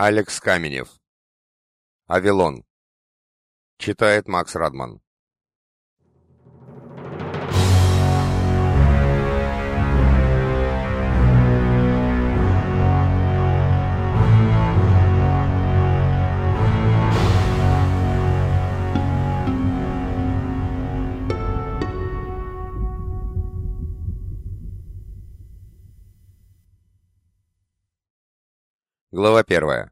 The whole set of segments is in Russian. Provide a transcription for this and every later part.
Алекс Каменев. Авилон. Читает Макс Радман. Глава первая.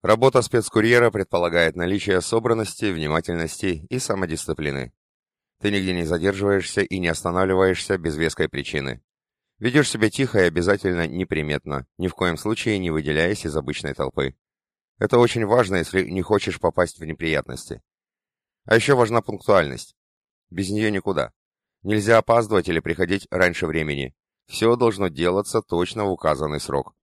Работа спецкурьера предполагает наличие собранности, внимательности и самодисциплины. Ты нигде не задерживаешься и не останавливаешься без веской причины. Ведешь себя тихо и обязательно неприметно, ни в коем случае не выделяясь из обычной толпы. Это очень важно, если не хочешь попасть в неприятности. А еще важна пунктуальность. Без нее никуда. Нельзя опаздывать или приходить раньше времени. Все должно делаться точно в указанный срок.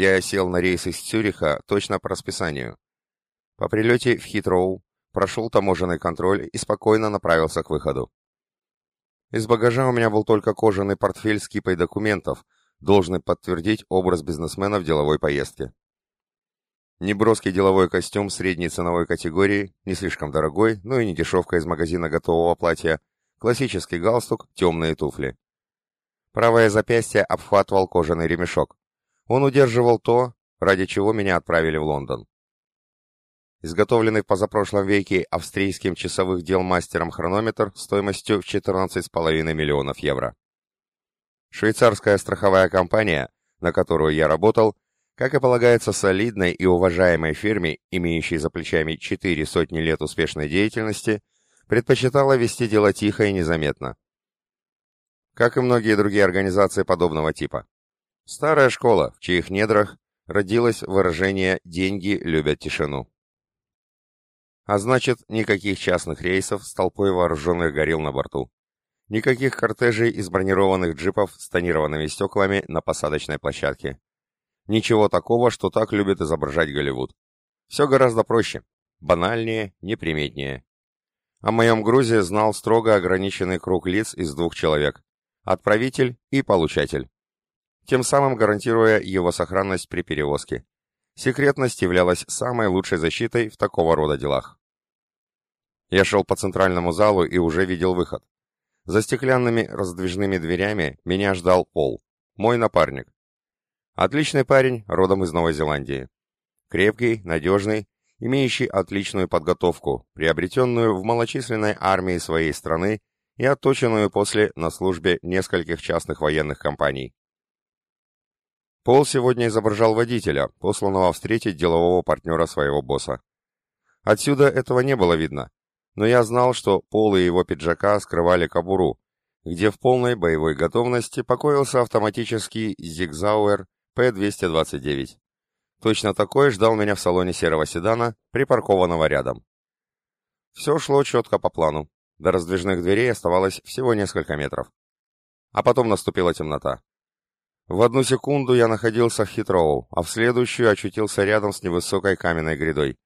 Я сел на рейс из Цюриха точно по расписанию. По прилете в Хитроу прошел таможенный контроль и спокойно направился к выходу. Из багажа у меня был только кожаный портфель с кипой документов, должный подтвердить образ бизнесмена в деловой поездке. Неброский деловой костюм средней ценовой категории, не слишком дорогой, но и не дешевка из магазина готового платья, классический галстук, темные туфли. Правое запястье обхватывал кожаный ремешок. Он удерживал то, ради чего меня отправили в Лондон. Изготовленный в позапрошлом веке австрийским часовых дел мастером хронометр стоимостью в 14,5 миллионов евро. Швейцарская страховая компания, на которую я работал, как и полагается солидной и уважаемой фирме, имеющей за плечами четыре сотни лет успешной деятельности, предпочитала вести дело тихо и незаметно. Как и многие другие организации подобного типа. Старая школа, в чьих недрах родилось выражение «деньги любят тишину». А значит, никаких частных рейсов с толпой вооруженных горил на борту. Никаких кортежей из бронированных джипов с тонированными стеклами на посадочной площадке. Ничего такого, что так любит изображать Голливуд. Все гораздо проще, банальнее, неприметнее. О моем грузе знал строго ограниченный круг лиц из двух человек. Отправитель и получатель тем самым гарантируя его сохранность при перевозке. Секретность являлась самой лучшей защитой в такого рода делах. Я шел по центральному залу и уже видел выход. За стеклянными раздвижными дверями меня ждал Пол, мой напарник. Отличный парень, родом из Новой Зеландии. Крепкий, надежный, имеющий отличную подготовку, приобретенную в малочисленной армии своей страны и отточенную после на службе нескольких частных военных компаний. Пол сегодня изображал водителя, посланного встретить делового партнера своего босса. Отсюда этого не было видно, но я знал, что Пол и его пиджака скрывали кобуру, где в полной боевой готовности покоился автоматический Зигзауэр П-229. Точно такой ждал меня в салоне серого седана, припаркованного рядом. Все шло четко по плану. До раздвижных дверей оставалось всего несколько метров. А потом наступила темнота. В одну секунду я находился в Хитроу, а в следующую очутился рядом с невысокой каменной грядой.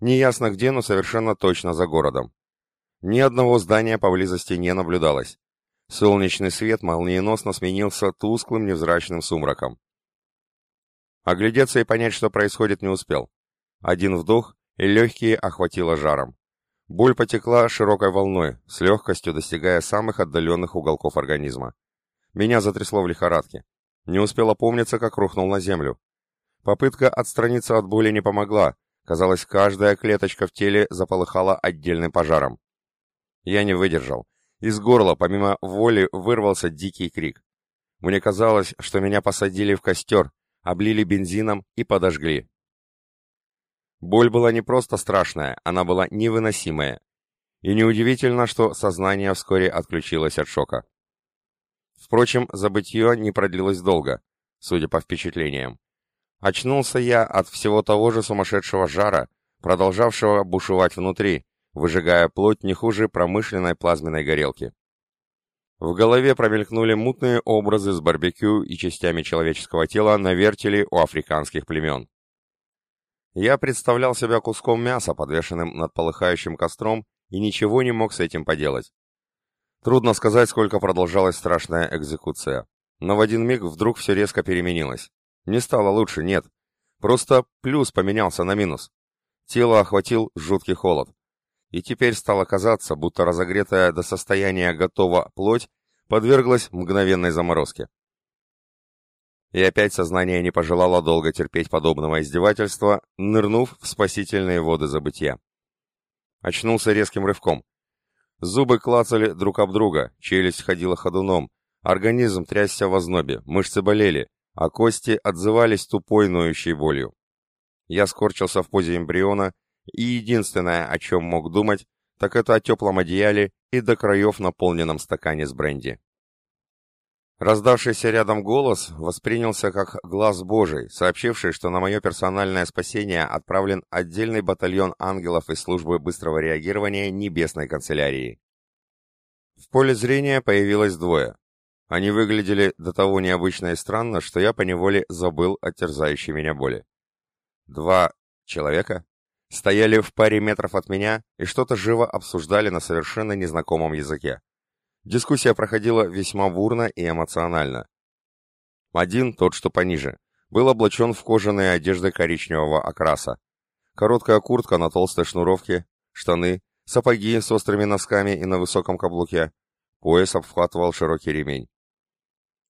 Неясно где, но совершенно точно за городом. Ни одного здания поблизости не наблюдалось. Солнечный свет молниеносно сменился тусклым невзрачным сумраком. Оглядеться и понять, что происходит, не успел. Один вдох, и легкие охватило жаром. Боль потекла широкой волной, с легкостью достигая самых отдаленных уголков организма. Меня затрясло в лихорадке. Не успел опомниться, как рухнул на землю. Попытка отстраниться от боли не помогла. Казалось, каждая клеточка в теле заполыхала отдельным пожаром. Я не выдержал. Из горла, помимо воли, вырвался дикий крик. Мне казалось, что меня посадили в костер, облили бензином и подожгли. Боль была не просто страшная, она была невыносимая. И неудивительно, что сознание вскоре отключилось от шока. Впрочем, забытье не продлилось долго, судя по впечатлениям. Очнулся я от всего того же сумасшедшего жара, продолжавшего бушевать внутри, выжигая плоть не хуже промышленной плазменной горелки. В голове промелькнули мутные образы с барбекю и частями человеческого тела на вертеле у африканских племен. Я представлял себя куском мяса, подвешенным над полыхающим костром, и ничего не мог с этим поделать. Трудно сказать, сколько продолжалась страшная экзекуция. Но в один миг вдруг все резко переменилось. Не стало лучше, нет. Просто плюс поменялся на минус. Тело охватил жуткий холод. И теперь стало казаться, будто разогретая до состояния готова плоть подверглась мгновенной заморозке. И опять сознание не пожелало долго терпеть подобного издевательства, нырнув в спасительные воды забытия. Очнулся резким рывком. Зубы клацали друг об друга, челюсть ходила ходуном, организм трясся в ознобе, мышцы болели, а кости отзывались тупой ноющей болью. Я скорчился в позе эмбриона, и единственное, о чем мог думать, так это о теплом одеяле и до краев наполненном стакане с бренди. Раздавшийся рядом голос воспринялся как глаз Божий, сообщивший, что на мое персональное спасение отправлен отдельный батальон ангелов из службы быстрого реагирования Небесной канцелярии. В поле зрения появилось двое. Они выглядели до того необычно и странно, что я поневоле забыл о терзающей меня боли. Два человека стояли в паре метров от меня и что-то живо обсуждали на совершенно незнакомом языке. Дискуссия проходила весьма бурно и эмоционально. Один, тот, что пониже, был облачен в кожаные одежды коричневого окраса. Короткая куртка на толстой шнуровке, штаны, сапоги с острыми носками и на высоком каблуке. Пояс обхватывал широкий ремень.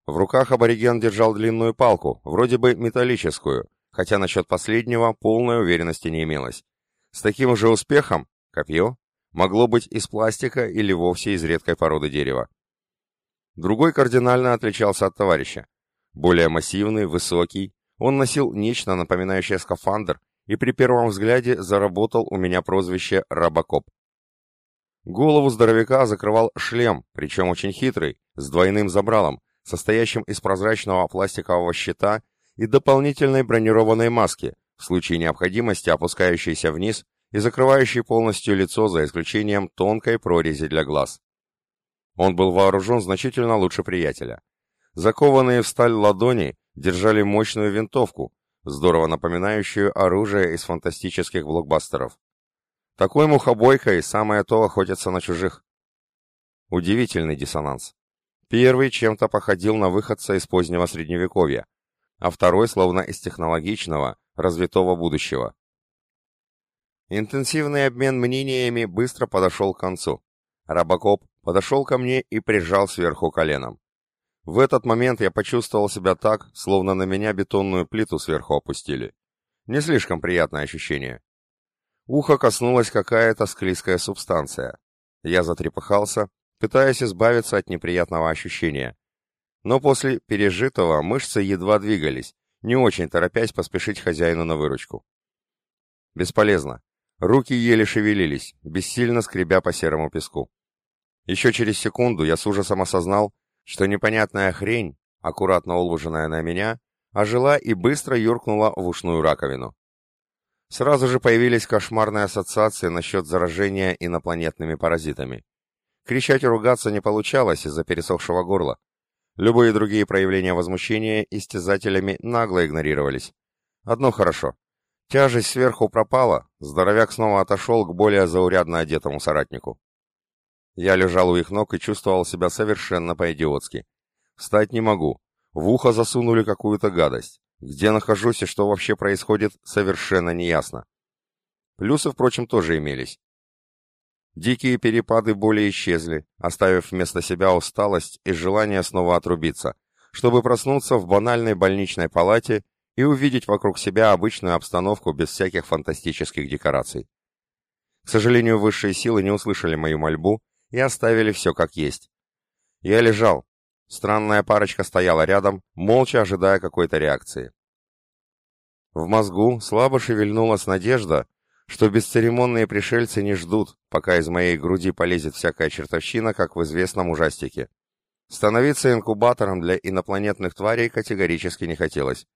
В руках абориген держал длинную палку, вроде бы металлическую, хотя насчет последнего полной уверенности не имелось. С таким же успехом копье могло быть из пластика или вовсе из редкой породы дерева. Другой кардинально отличался от товарища. Более массивный, высокий, он носил нечто напоминающее скафандр и при первом взгляде заработал у меня прозвище «Робокоп». Голову здоровяка закрывал шлем, причем очень хитрый, с двойным забралом, состоящим из прозрачного пластикового щита и дополнительной бронированной маски, в случае необходимости опускающейся вниз и закрывающий полностью лицо за исключением тонкой прорези для глаз. Он был вооружен значительно лучше приятеля. Закованные в сталь ладони держали мощную винтовку, здорово напоминающую оружие из фантастических блокбастеров. Такой мухобойкой самое то охотятся на чужих. Удивительный диссонанс. Первый чем-то походил на выходца из позднего средневековья, а второй словно из технологичного, развитого будущего. Интенсивный обмен мнениями быстро подошел к концу. Робокоп подошел ко мне и прижал сверху коленом. В этот момент я почувствовал себя так, словно на меня бетонную плиту сверху опустили. Не слишком приятное ощущение. Ухо коснулась какая-то склизкая субстанция. Я затрепыхался, пытаясь избавиться от неприятного ощущения. Но после пережитого мышцы едва двигались, не очень торопясь поспешить хозяину на выручку. Бесполезно. Руки еле шевелились, бессильно скребя по серому песку. Еще через секунду я с ужасом осознал, что непонятная хрень, аккуратно уложенная на меня, ожила и быстро юркнула в ушную раковину. Сразу же появились кошмарные ассоциации насчет заражения инопланетными паразитами. Кричать и ругаться не получалось из-за пересохшего горла. Любые другие проявления возмущения истязателями нагло игнорировались. Одно хорошо. Тяжесть сверху пропала, здоровяк снова отошел к более заурядно одетому соратнику. Я лежал у их ног и чувствовал себя совершенно по-идиотски. Встать не могу. В ухо засунули какую-то гадость. Где нахожусь и что вообще происходит, совершенно неясно. Плюсы, впрочем, тоже имелись. Дикие перепады боли исчезли, оставив вместо себя усталость и желание снова отрубиться, чтобы проснуться в банальной больничной палате и увидеть вокруг себя обычную обстановку без всяких фантастических декораций. К сожалению, высшие силы не услышали мою мольбу и оставили все как есть. Я лежал. Странная парочка стояла рядом, молча ожидая какой-то реакции. В мозгу слабо шевельнулась надежда, что бесцеремонные пришельцы не ждут, пока из моей груди полезет всякая чертовщина, как в известном ужастике. Становиться инкубатором для инопланетных тварей категорически не хотелось.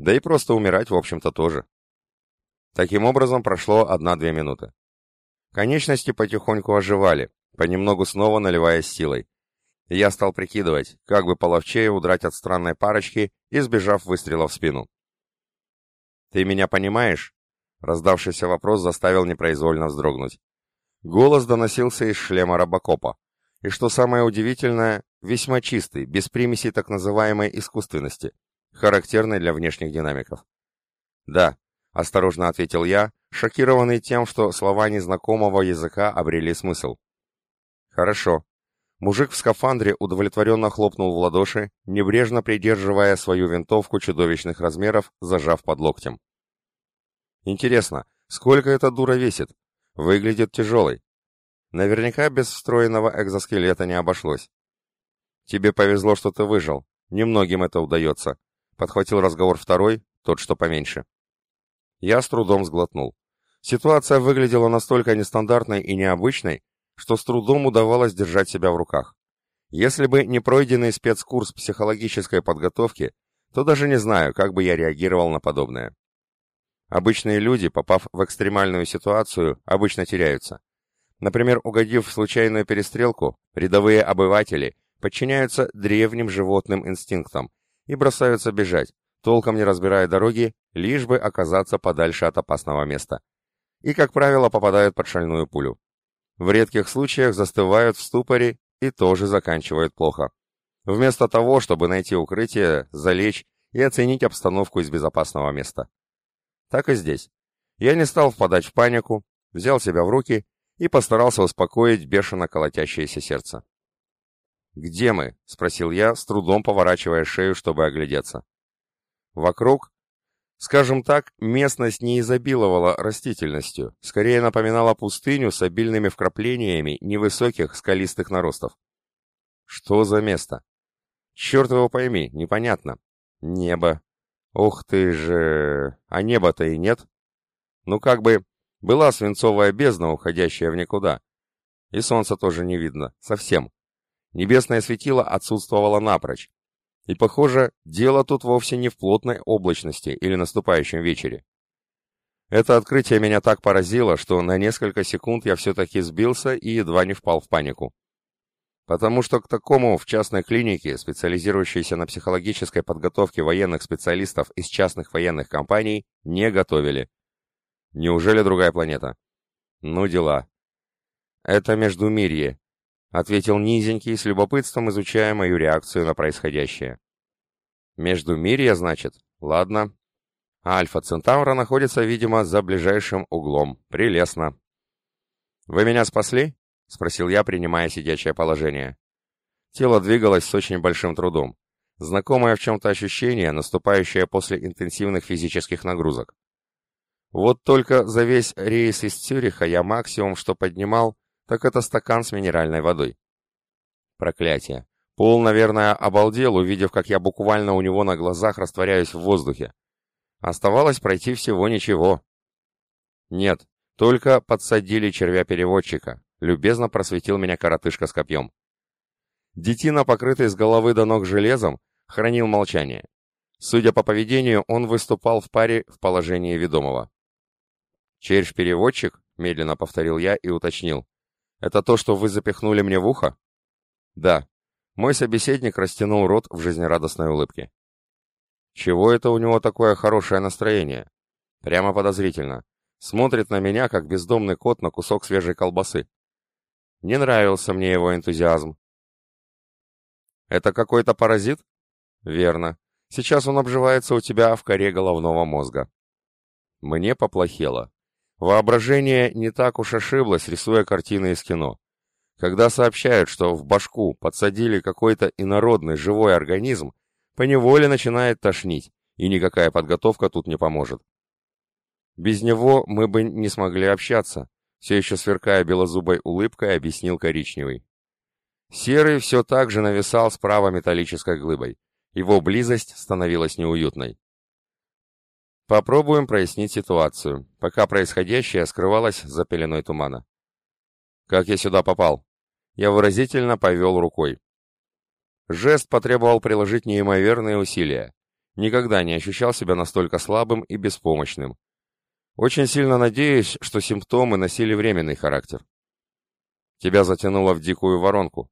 Да и просто умирать, в общем-то, тоже. Таким образом, прошло одна-две минуты. Конечности потихоньку оживали, понемногу снова наливаясь силой. Я стал прикидывать, как бы половчее удрать от странной парочки, избежав выстрела в спину. «Ты меня понимаешь?» Раздавшийся вопрос заставил непроизвольно вздрогнуть. Голос доносился из шлема робокопа. И что самое удивительное, весьма чистый, без примесей так называемой искусственности. Характерной для внешних динамиков. «Да», — осторожно ответил я, шокированный тем, что слова незнакомого языка обрели смысл. «Хорошо». Мужик в скафандре удовлетворенно хлопнул в ладоши, небрежно придерживая свою винтовку чудовищных размеров, зажав под локтем. «Интересно, сколько эта дура весит? Выглядит тяжелой. Наверняка без встроенного экзоскелета не обошлось. Тебе повезло, что ты выжил. Немногим это удается. Подхватил разговор второй, тот, что поменьше. Я с трудом сглотнул. Ситуация выглядела настолько нестандартной и необычной, что с трудом удавалось держать себя в руках. Если бы не пройденный спецкурс психологической подготовки, то даже не знаю, как бы я реагировал на подобное. Обычные люди, попав в экстремальную ситуацию, обычно теряются. Например, угодив в случайную перестрелку, рядовые обыватели подчиняются древним животным инстинктам и бросаются бежать, толком не разбирая дороги, лишь бы оказаться подальше от опасного места. И, как правило, попадают под шальную пулю. В редких случаях застывают в ступоре и тоже заканчивают плохо. Вместо того, чтобы найти укрытие, залечь и оценить обстановку из безопасного места. Так и здесь. Я не стал впадать в панику, взял себя в руки и постарался успокоить бешено колотящееся сердце. «Где мы?» — спросил я, с трудом поворачивая шею, чтобы оглядеться. Вокруг, скажем так, местность не изобиловала растительностью, скорее напоминала пустыню с обильными вкраплениями невысоких скалистых наростов. Что за место? Черт его пойми, непонятно. Небо. Ух ты же... А неба-то и нет. Ну как бы... Была свинцовая бездна, уходящая в никуда. И солнца тоже не видно, совсем. Небесное светило отсутствовало напрочь. И, похоже, дело тут вовсе не в плотной облачности или наступающем вечере. Это открытие меня так поразило, что на несколько секунд я все-таки сбился и едва не впал в панику. Потому что к такому в частной клинике, специализирующейся на психологической подготовке военных специалистов из частных военных компаний, не готовили. Неужели другая планета? Ну дела. Это Междумирье, ответил низенький, с любопытством изучая мою реакцию на происходящее. Междумирье, значит? Ладно. Альфа Центавра находится, видимо, за ближайшим углом. Прелестно. Вы меня спасли? спросил я, принимая сидячее положение. Тело двигалось с очень большим трудом. Знакомое в чем-то ощущение, наступающее после интенсивных физических нагрузок. Вот только за весь рейс из Цюриха я максимум, что поднимал, так это стакан с минеральной водой. Проклятие. Пол, наверное, обалдел, увидев, как я буквально у него на глазах растворяюсь в воздухе. Оставалось пройти всего ничего. Нет, только подсадили червя-переводчика. Любезно просветил меня коротышка с копьем. Детина, покрытый с головы до ног железом, хранил молчание. Судя по поведению, он выступал в паре в положении ведомого. «Червь-переводчик?» — медленно повторил я и уточнил. «Это то, что вы запихнули мне в ухо?» «Да». Мой собеседник растянул рот в жизнерадостной улыбке. «Чего это у него такое хорошее настроение?» «Прямо подозрительно. Смотрит на меня, как бездомный кот на кусок свежей колбасы. Не нравился мне его энтузиазм. «Это какой-то паразит?» «Верно. Сейчас он обживается у тебя в коре головного мозга». Мне поплохело. Воображение не так уж ошиблось, рисуя картины из кино. Когда сообщают, что в башку подсадили какой-то инородный живой организм, поневоле начинает тошнить, и никакая подготовка тут не поможет. Без него мы бы не смогли общаться, все еще сверкая белозубой улыбкой, объяснил коричневый. Серый все так же нависал справа металлической глыбой. Его близость становилась неуютной. Попробуем прояснить ситуацию, пока происходящее скрывалось за пеленой тумана. Как я сюда попал? Я выразительно повел рукой. Жест потребовал приложить неимоверные усилия. Никогда не ощущал себя настолько слабым и беспомощным. Очень сильно надеюсь, что симптомы носили временный характер. Тебя затянуло в дикую воронку.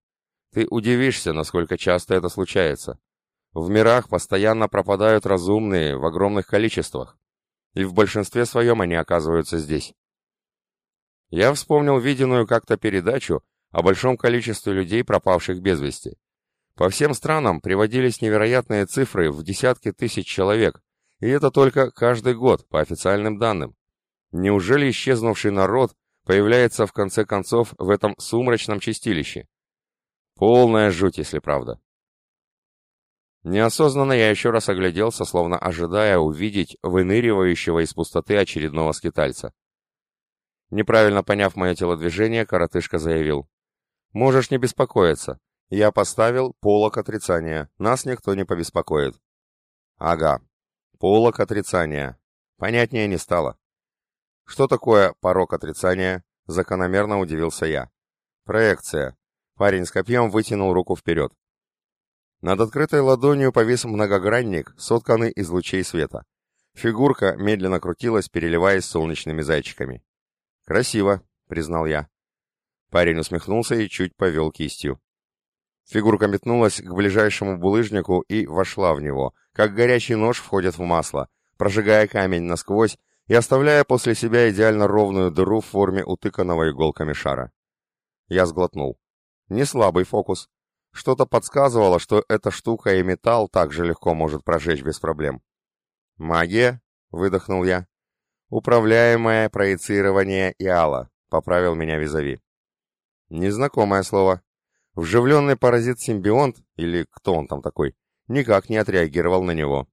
Ты удивишься, насколько часто это случается. В мирах постоянно пропадают разумные в огромных количествах, и в большинстве своем они оказываются здесь. Я вспомнил виденную как-то передачу о большом количестве людей, пропавших без вести. По всем странам приводились невероятные цифры в десятки тысяч человек, и это только каждый год, по официальным данным. Неужели исчезнувший народ появляется в конце концов в этом сумрачном чистилище? Полная жуть, если правда. Неосознанно я еще раз огляделся, словно ожидая увидеть выныривающего из пустоты очередного скитальца. Неправильно поняв мое телодвижение, коротышка заявил. «Можешь не беспокоиться. Я поставил полок отрицания. Нас никто не побеспокоит». «Ага. Полок отрицания. Понятнее не стало». «Что такое порог отрицания?» Закономерно удивился я. «Проекция». Парень с копьем вытянул руку вперед. Над открытой ладонью повис многогранник, сотканный из лучей света. Фигурка медленно крутилась, переливаясь солнечными зайчиками. «Красиво», — признал я. Парень усмехнулся и чуть повел кистью. Фигурка метнулась к ближайшему булыжнику и вошла в него, как горячий нож входит в масло, прожигая камень насквозь и оставляя после себя идеально ровную дыру в форме утыканного иголками шара. Я сглотнул. Не слабый фокус. Что-то подсказывало, что эта штука и металл так же легко может прожечь без проблем. «Магия?» — выдохнул я. «Управляемое проецирование Иала», — поправил меня визави. Незнакомое слово. Вживленный паразит-симбионт, или кто он там такой, никак не отреагировал на него.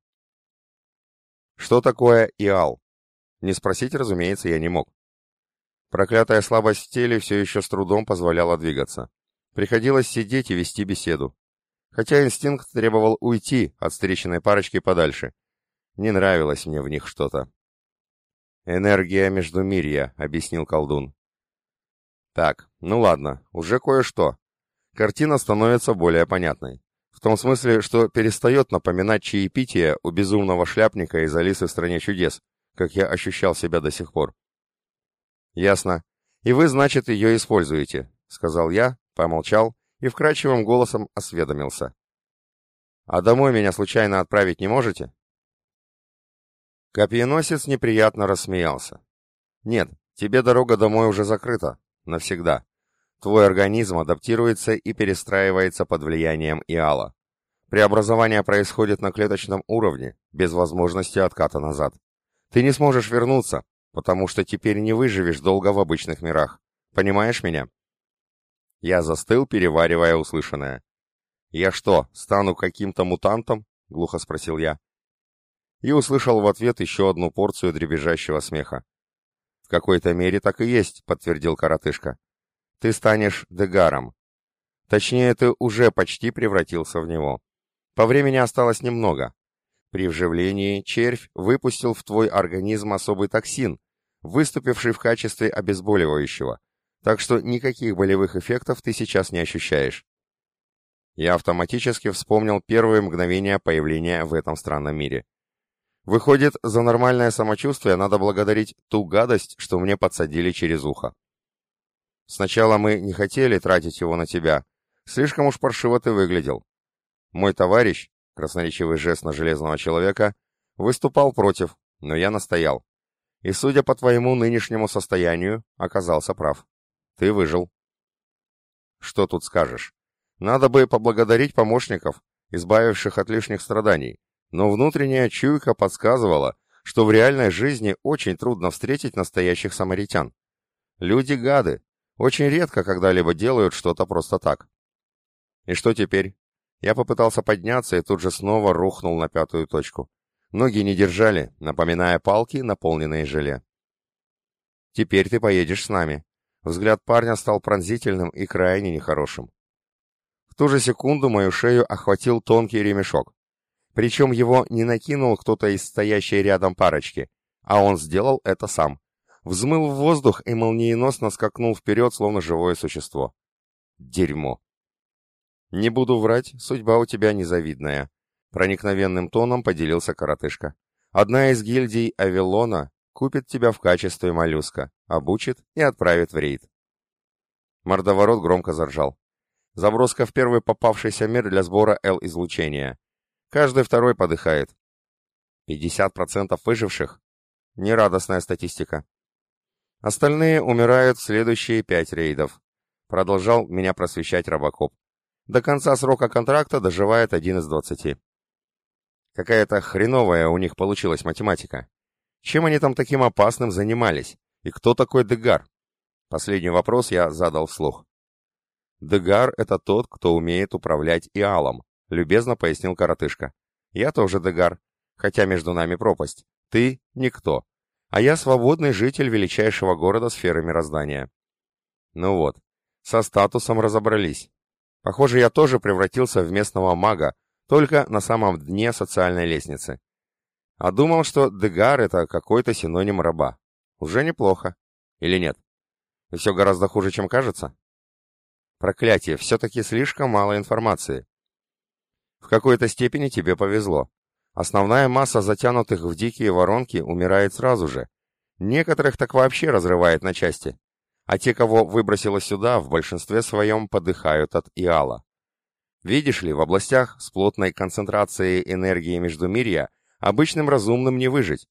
Что такое Иал? Не спросить, разумеется, я не мог. Проклятая слабость в теле все еще с трудом позволяла двигаться. Приходилось сидеть и вести беседу. Хотя инстинкт требовал уйти от встреченной парочки подальше. Не нравилось мне в них что-то. «Энергия Междумирья», — объяснил колдун. «Так, ну ладно, уже кое-что. Картина становится более понятной. В том смысле, что перестает напоминать чаепитие у безумного шляпника из Алисы в «Стране чудес», как я ощущал себя до сих пор. «Ясно. И вы, значит, ее используете», — сказал я, Помолчал и вкрадчивым голосом осведомился. «А домой меня случайно отправить не можете?» Копьеносец неприятно рассмеялся. «Нет, тебе дорога домой уже закрыта. Навсегда. Твой организм адаптируется и перестраивается под влиянием Иала. Преобразование происходит на клеточном уровне, без возможности отката назад. Ты не сможешь вернуться, потому что теперь не выживешь долго в обычных мирах. Понимаешь меня?» Я застыл, переваривая услышанное. «Я что, стану каким-то мутантом?» — глухо спросил я. И услышал в ответ еще одну порцию дребезжащего смеха. «В какой-то мере так и есть», — подтвердил коротышка. «Ты станешь Дегаром. Точнее, ты уже почти превратился в него. По времени осталось немного. При вживлении червь выпустил в твой организм особый токсин, выступивший в качестве обезболивающего, так что никаких болевых эффектов ты сейчас не ощущаешь. Я автоматически вспомнил первые мгновения появления в этом странном мире. Выходит, за нормальное самочувствие надо благодарить ту гадость, что мне подсадили через ухо. Сначала мы не хотели тратить его на тебя. Слишком уж паршиво ты выглядел. Мой товарищ, красноречивый жест на железного человека, выступал против, но я настоял. И, судя по твоему нынешнему состоянию, оказался прав. Ты выжил. Что тут скажешь? Надо бы поблагодарить помощников, избавивших от лишних страданий, но внутренняя чуйка подсказывала, что в реальной жизни очень трудно встретить настоящих самаритян. Люди гады, очень редко когда-либо делают что-то просто так. И что теперь? Я попытался подняться и тут же снова рухнул на пятую точку. Ноги не держали, напоминая палки, наполненные желе. «Теперь ты поедешь с нами», Взгляд парня стал пронзительным и крайне нехорошим. В ту же секунду мою шею охватил тонкий ремешок. Причем его не накинул кто-то из стоящей рядом парочки, а он сделал это сам. Взмыл в воздух и молниеносно скакнул вперед, словно живое существо. Дерьмо. «Не буду врать, судьба у тебя незавидная», — проникновенным тоном поделился коротышка. «Одна из гильдий Авилона купит тебя в качестве моллюска, обучит и отправит в рейд. Мордоворот громко заржал. Заброска в первый попавшийся мир для сбора Л-излучения. Каждый второй подыхает. 50% выживших? Нерадостная статистика. Остальные умирают в следующие пять рейдов. Продолжал меня просвещать Робокоп. До конца срока контракта доживает один из двадцати. Какая-то хреновая у них получилась математика. Чем они там таким опасным занимались? И кто такой Дегар? Последний вопрос я задал вслух. Дегар — это тот, кто умеет управлять Иалом, любезно пояснил коротышка. Я тоже Дегар, хотя между нами пропасть. Ты — никто. А я свободный житель величайшего города сферы мироздания. Ну вот, со статусом разобрались. Похоже, я тоже превратился в местного мага, только на самом дне социальной лестницы. А думал, что Дегар — это какой-то синоним раба. Уже неплохо. Или нет? И все гораздо хуже, чем кажется? Проклятие, все-таки слишком мало информации. В какой-то степени тебе повезло. Основная масса затянутых в дикие воронки умирает сразу же. Некоторых так вообще разрывает на части а те, кого выбросило сюда, в большинстве своем подыхают от Иала. Видишь ли, в областях с плотной концентрацией энергии Междумирья обычным разумным не выжить.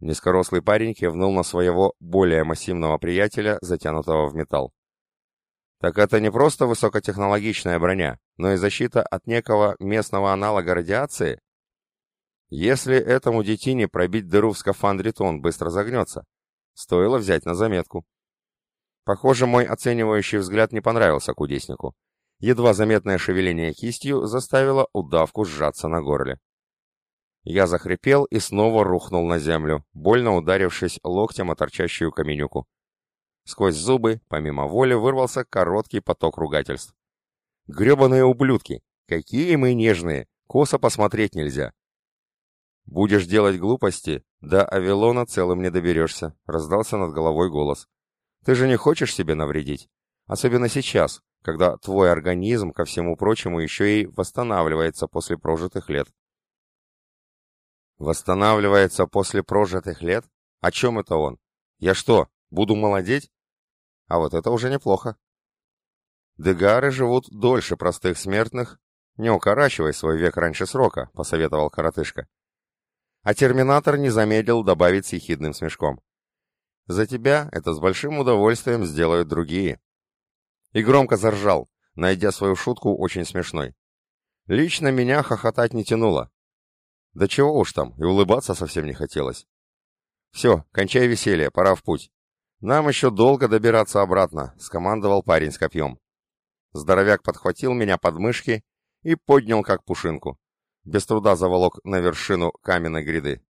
Низкорослый парень кивнул на своего более массивного приятеля, затянутого в металл. Так это не просто высокотехнологичная броня, но и защита от некого местного аналога радиации? Если этому детине пробить дыру в скафандре, то он быстро загнется. Стоило взять на заметку. Похоже, мой оценивающий взгляд не понравился кудеснику. Едва заметное шевеление кистью заставило удавку сжаться на горле. Я захрипел и снова рухнул на землю, больно ударившись локтем о торчащую каменюку. Сквозь зубы, помимо воли, вырвался короткий поток ругательств. «Гребаные ублюдки! Какие мы нежные! Косо посмотреть нельзя!» «Будешь делать глупости, до Авилона целым не доберешься», — раздался над головой голос. Ты же не хочешь себе навредить? Особенно сейчас, когда твой организм, ко всему прочему, еще и восстанавливается после прожитых лет. Восстанавливается после прожитых лет? О чем это он? Я что, буду молодеть? А вот это уже неплохо. Дегары живут дольше простых смертных. Не укорачивай свой век раньше срока, посоветовал коротышка. А терминатор не замедлил добавить с ехидным смешком. За тебя это с большим удовольствием сделают другие. И громко заржал, найдя свою шутку очень смешной. Лично меня хохотать не тянуло. Да чего уж там, и улыбаться совсем не хотелось. Все, кончай веселье, пора в путь. Нам еще долго добираться обратно, скомандовал парень с копьем. Здоровяк подхватил меня под мышки и поднял как пушинку. Без труда заволок на вершину каменной гряды.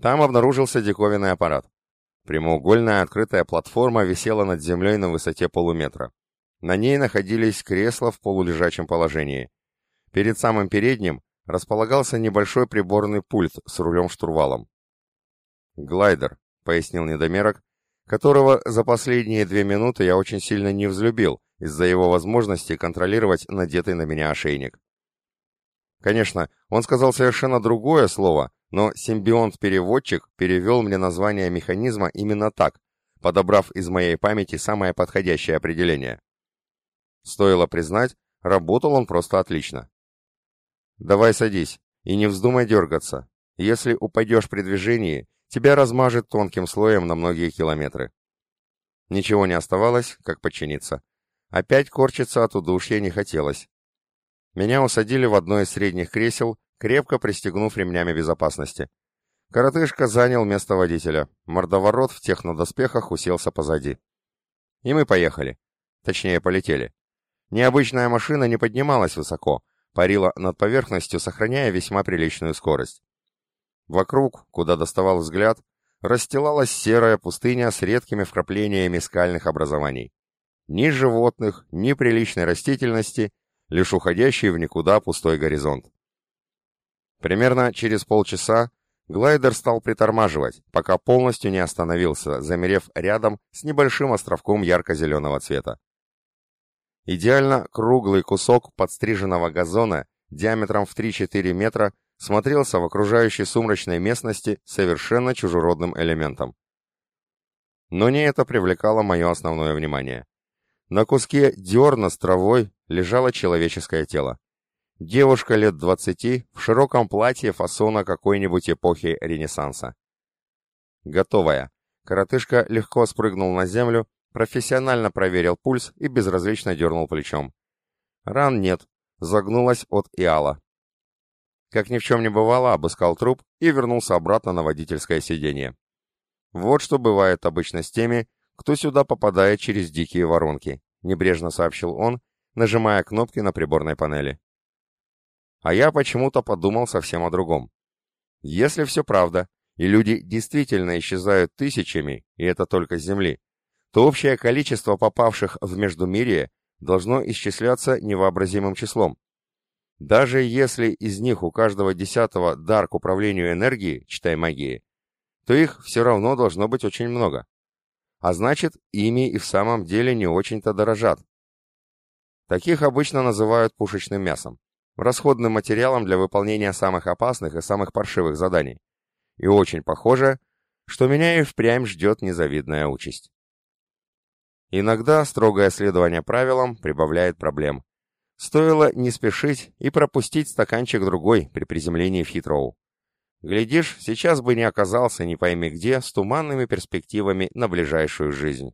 Там обнаружился диковинный аппарат. Прямоугольная открытая платформа висела над землей на высоте полуметра. На ней находились кресла в полулежачем положении. Перед самым передним располагался небольшой приборный пульт с рулем-штурвалом. «Глайдер», — пояснил недомерок, которого за последние две минуты я очень сильно не взлюбил из-за его возможности контролировать надетый на меня ошейник. Конечно, он сказал совершенно другое слово, но симбионт-переводчик перевел мне название механизма именно так, подобрав из моей памяти самое подходящее определение. Стоило признать, работал он просто отлично. «Давай садись, и не вздумай дергаться. Если упадешь при движении, тебя размажет тонким слоем на многие километры». Ничего не оставалось, как подчиниться. Опять корчиться от удушья не хотелось. Меня усадили в одно из средних кресел крепко пристегнув ремнями безопасности. Коротышка занял место водителя. Мордоворот в технодоспехах уселся позади. И мы поехали. Точнее, полетели. Необычная машина не поднималась высоко, парила над поверхностью, сохраняя весьма приличную скорость. Вокруг, куда доставал взгляд, расстилалась серая пустыня с редкими вкраплениями скальных образований. Ни животных, ни приличной растительности, лишь уходящий в никуда пустой горизонт. Примерно через полчаса глайдер стал притормаживать, пока полностью не остановился, замерев рядом с небольшим островком ярко-зеленого цвета. Идеально круглый кусок подстриженного газона диаметром в 3-4 метра смотрелся в окружающей сумрачной местности совершенно чужеродным элементом. Но не это привлекало мое основное внимание. На куске дерна с травой лежало человеческое тело. Девушка лет двадцати в широком платье фасона какой-нибудь эпохи Ренессанса. Готовая. Коротышка легко спрыгнул на землю, профессионально проверил пульс и безразлично дернул плечом. Ран нет, загнулась от Иала. Как ни в чем не бывало, обыскал труп и вернулся обратно на водительское сиденье. Вот что бывает обычно с теми, кто сюда попадает через дикие воронки, небрежно сообщил он, нажимая кнопки на приборной панели. А я почему-то подумал совсем о другом. Если все правда, и люди действительно исчезают тысячами, и это только с Земли, то общее количество попавших в Междумирье должно исчисляться невообразимым числом. Даже если из них у каждого десятого дар к управлению энергией, читай магии, то их все равно должно быть очень много. А значит, ими и в самом деле не очень-то дорожат. Таких обычно называют пушечным мясом, расходным материалом для выполнения самых опасных и самых паршивых заданий. И очень похоже, что меня и впрямь ждет незавидная участь. Иногда строгое следование правилам прибавляет проблем. Стоило не спешить и пропустить стаканчик другой при приземлении в Хитроу. Глядишь, сейчас бы не оказался не пойми где с туманными перспективами на ближайшую жизнь.